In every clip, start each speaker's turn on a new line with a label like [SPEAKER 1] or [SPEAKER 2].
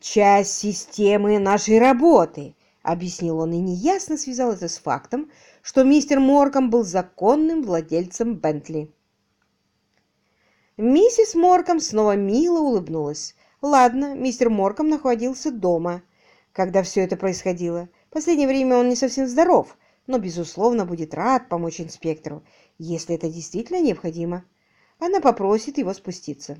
[SPEAKER 1] часть системы нашей работы, объяснил он и неясно связал это с фактом, что мистер Морком был законным владельцем Бентли. Миссис Морком снова мило улыбнулась. Ладно, мистер Морком находился дома, когда все это происходило. В последнее время он не совсем здоров, но, безусловно, будет рад помочь инспектору, если это действительно необходимо. Она попросит его спуститься.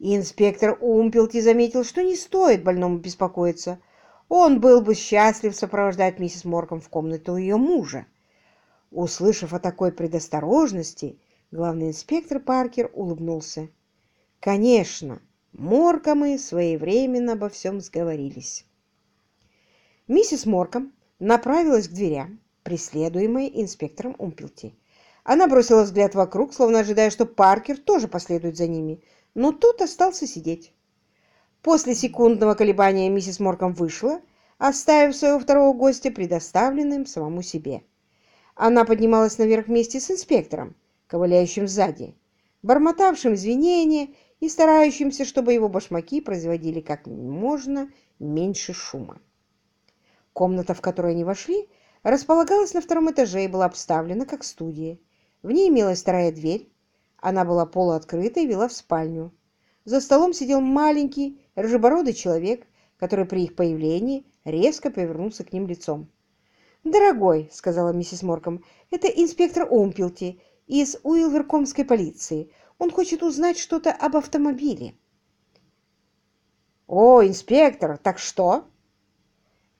[SPEAKER 1] И инспектор Умпелти заметил, что не стоит больному беспокоиться. Он был бы счастлив сопровождать миссис Морком в комнату ее мужа. Услышав о такой предосторожности, главный инспектор Паркер улыбнулся. Конечно, Моркомы своевременно обо всем сговорились. Миссис Морком направилась к дверям, преследуемая инспектором Умпелти. Она бросила взгляд вокруг, словно ожидая, что Паркер тоже последует за ними – но тот остался сидеть. После секундного колебания миссис Морком вышла, оставив своего второго гостя предоставленным самому себе. Она поднималась наверх вместе с инспектором, ковыляющим сзади, бормотавшим извинения и старающимся, чтобы его башмаки производили как можно меньше шума. Комната, в которую они вошли, располагалась на втором этаже и была обставлена как студия. В ней имелась вторая дверь, она была полуоткрыта и вела в спальню. За столом сидел маленький, рыжебородый человек, который при их появлении резко повернулся к ним лицом. «Дорогой», — сказала миссис Морком, — «это инспектор Омпилти из Уилверкомской полиции. Он хочет узнать что-то об автомобиле». «О, инспектор, так что?»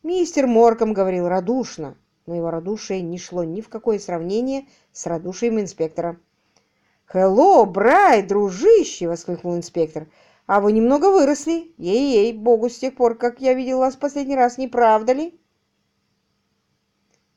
[SPEAKER 1] Мистер Морком говорил радушно, но его радушие не шло ни в какое сравнение с радушием инспектора. «Хелло, Брай, дружище!» — воскликнул инспектор. «А вы немного выросли. Ей-ей, богу, с тех пор, как я видел вас в последний раз, не правда ли?»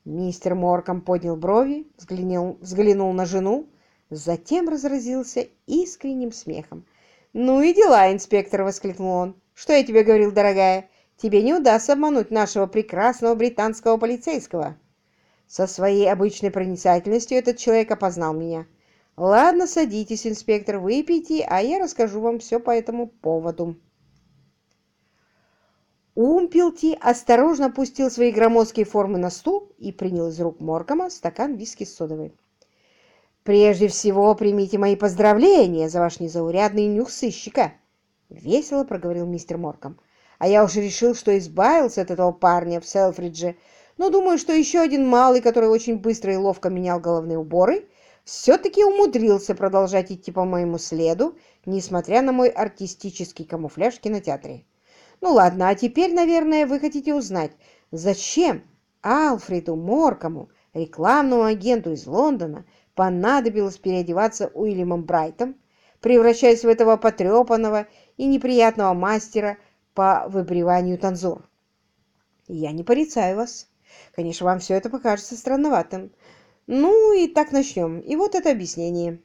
[SPEAKER 1] Мистер Морком поднял брови, взглянул, взглянул на жену, затем разразился искренним смехом. «Ну и дела, инспектор!» — воскликнул он. «Что я тебе говорил, дорогая? Тебе не удастся обмануть нашего прекрасного британского полицейского!» Со своей обычной проницательностью этот человек опознал меня. Ладно, садитесь, инспектор, выпейте, а я расскажу вам все по этому поводу. Умпелти осторожно опустил свои громоздкие формы на стул и принял из рук Моркома стакан виски с содовой. «Прежде всего, примите мои поздравления за ваш незаурядный нюх сыщика!» — весело проговорил мистер Морком. «А я уже решил, что избавился от этого парня в Селфридже, но думаю, что еще один малый, который очень быстро и ловко менял головные уборы, все-таки умудрился продолжать идти по моему следу, несмотря на мой артистический камуфляж в кинотеатре. Ну ладно, а теперь, наверное, вы хотите узнать, зачем Алфреду Моркому, рекламному агенту из Лондона, понадобилось переодеваться Уильямом Брайтом, превращаясь в этого потрепанного и неприятного мастера по выбриванию танзур. Я не порицаю вас. Конечно, вам все это покажется странноватым, ну и так начнем. И вот это объяснение.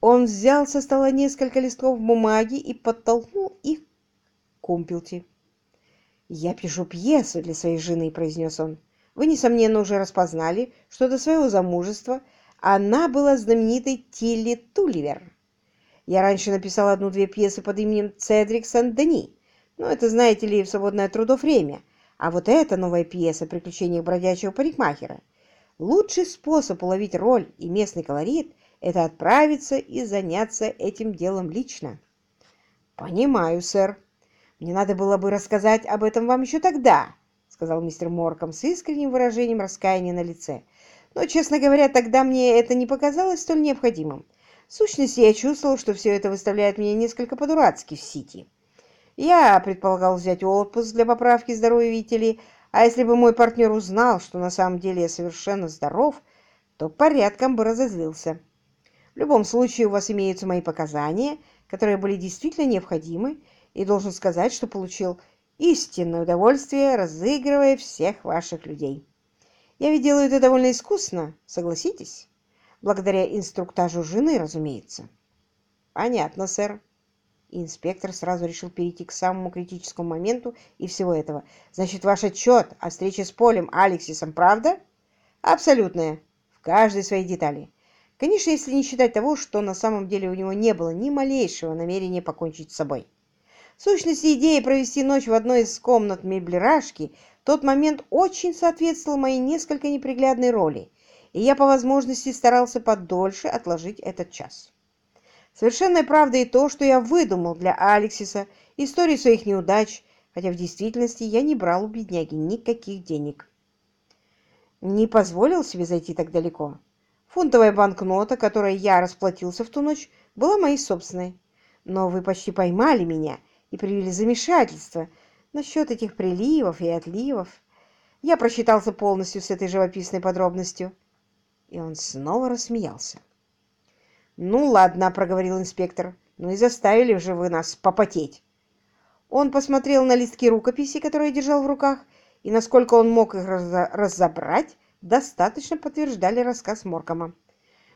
[SPEAKER 1] Он взял со стола несколько листков бумаги и подтолкнул их к Умпелти. «Я пишу пьесу для своей жены», — произнес он. «Вы, несомненно, уже распознали, что до своего замужества она была знаменитой Тилли Тулливер. Я раньше написал одну-две пьесы под именем Цедрик Сен-Дени, но это, знаете ли, в свободное трудов время. А вот эта новая пьеса «Приключения бродячего парикмахера» Лучший способ уловить роль и местный колорит – это отправиться и заняться этим делом лично. «Понимаю, сэр. Мне надо было бы рассказать об этом вам еще тогда», – сказал мистер Морком с искренним выражением раскаяния на лице. «Но, честно говоря, тогда мне это не показалось столь необходимым. В сущности, я чувствовал, что все это выставляет меня несколько по-дурацки в Сити. Я предполагал взять отпуск для поправки здоровья, видите ли, а если бы мой партнер узнал, что на самом деле я совершенно здоров, то порядком бы разозлился. В любом случае у вас имеются мои показания, которые были действительно необходимы, и должен сказать, что получил истинное удовольствие, разыгрывая всех ваших людей. Я ведь делаю это довольно искусно, согласитесь? Благодаря инструктажу жены, разумеется. Понятно, сэр. И инспектор сразу решил перейти к самому критическому моменту и всего этого. «Значит, ваш отчет о встрече с Полем Алексисом правда?» «Абсолютная. В каждой своей детали. Конечно, если не считать того, что на самом деле у него не было ни малейшего намерения покончить с собой. В сущности, идея провести ночь в одной из комнат меблерашки в тот момент очень соответствовала моей несколько неприглядной роли, и я по возможности старался подольше отложить этот час. Совершенной правдой и то, что я выдумал для Алексиса историю своих неудач, хотя в действительности я не брал у бедняги никаких денег. Не позволил себе зайти так далеко. Фунтовая банкнота, которой я расплатился в ту ночь, была моей собственной. Но вы почти поймали меня и привели замешательство насчет этих приливов и отливов. Я просчитался полностью с этой живописной подробностью. И он снова рассмеялся. «Ну, ладно», — проговорил инспектор, — «ну и заставили же вы нас попотеть». Он посмотрел на листки рукописи, которые держал в руках, и, насколько он мог их разобрать, достаточно подтверждали рассказ Моркома.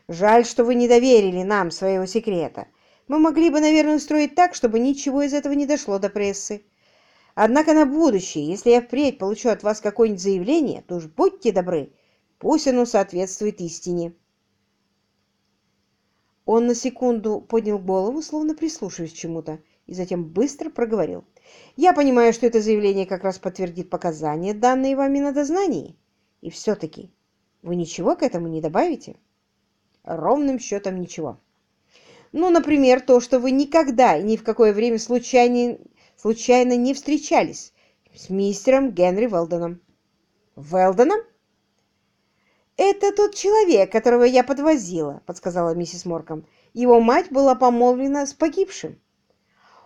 [SPEAKER 1] «Жаль, что вы не доверили нам своего секрета. Мы могли бы, наверное, устроить так, чтобы ничего из этого не дошло до прессы. Однако на будущее, если я впредь получу от вас какое-нибудь заявление, то уж будьте добры, пусть оно соответствует истине». Он на секунду поднял голову, словно прислушиваясь к чему-то, и затем быстро проговорил. «Я понимаю, что это заявление как раз подтвердит показания, данные вами на дознании. И все-таки вы ничего к этому не добавите?» «Ровным счетом ничего». Ну, например, то, что вы никогда и ни в какое время случайно, случайно не встречались с мистером Генри Велдоном. Велдоном? «Это тот человек, которого я подвозила», — подсказала миссис Морком. «Его мать была помолвлена с погибшим».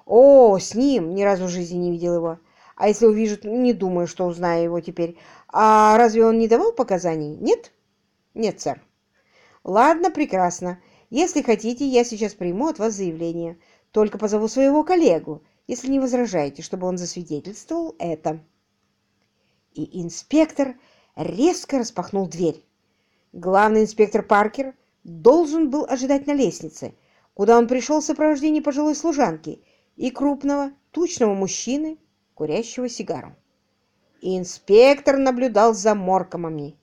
[SPEAKER 1] «О, с ним! Ни разу в жизни не видел его. А если увижу, не думаю, что узнаю его теперь. А разве он не давал показаний? Нет?» «Нет, сэр». «Ладно, прекрасно. Если хотите, я сейчас приму от вас заявление. Только позову своего коллегу, если не возражаете, чтобы он засвидетельствовал это. И инспектор резко распахнул дверь. Главный инспектор Паркер должен был ожидать на лестнице, куда он пришел в сопровождении пожилой служанки и крупного, тучного мужчины, курящего сигару. Инспектор наблюдал за Моркомами.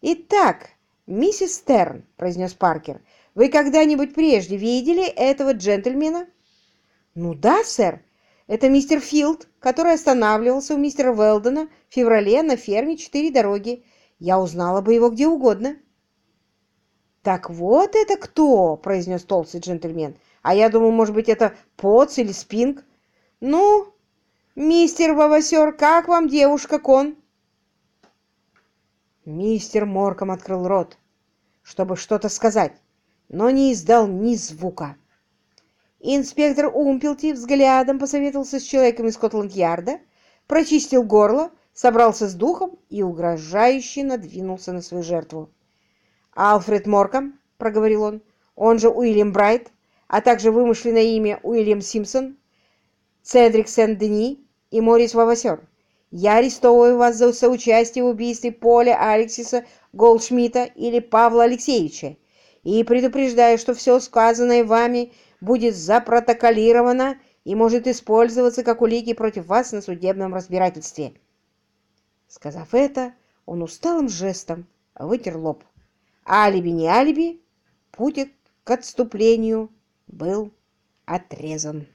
[SPEAKER 1] «Итак, миссис Стерн», — произнес Паркер, — вы когда-нибудь прежде видели этого джентльмена? Ну да, сэр. Это мистер Филд, который останавливался у мистера Велдена в феврале на ферме «Четыре дороги». Я узнала бы его где угодно. «Так вот это кто?» – произнес толстый джентльмен. «А я думал, может быть, это Поц или Спинг. Ну, мистер Вавасер, как вам девушка Кон?» Мистер Морком открыл рот, чтобы что-то сказать но не издал ни звука. Инспектор Умпелти взглядом посоветовался с человеком из Скотланд-Ярда, прочистил горло, собрался с духом и угрожающе надвинулся на свою жертву. «Алфред Морком», — проговорил он, — «он же Уильям Брайт, а также вымышленное имя Уильям Симпсон, Цедрик Сен-Дени и Морис Вавасер. Я арестовываю вас за соучастие в убийстве Поля Алексиса Голдшмидта или Павла Алексеевича и предупреждаю, что все сказанное вами будет запротоколировано и может использоваться как улики против вас на судебном разбирательстве». Сказав это, он усталым жестом вытер лоб. Алиби не алиби, путь к отступлению был отрезан.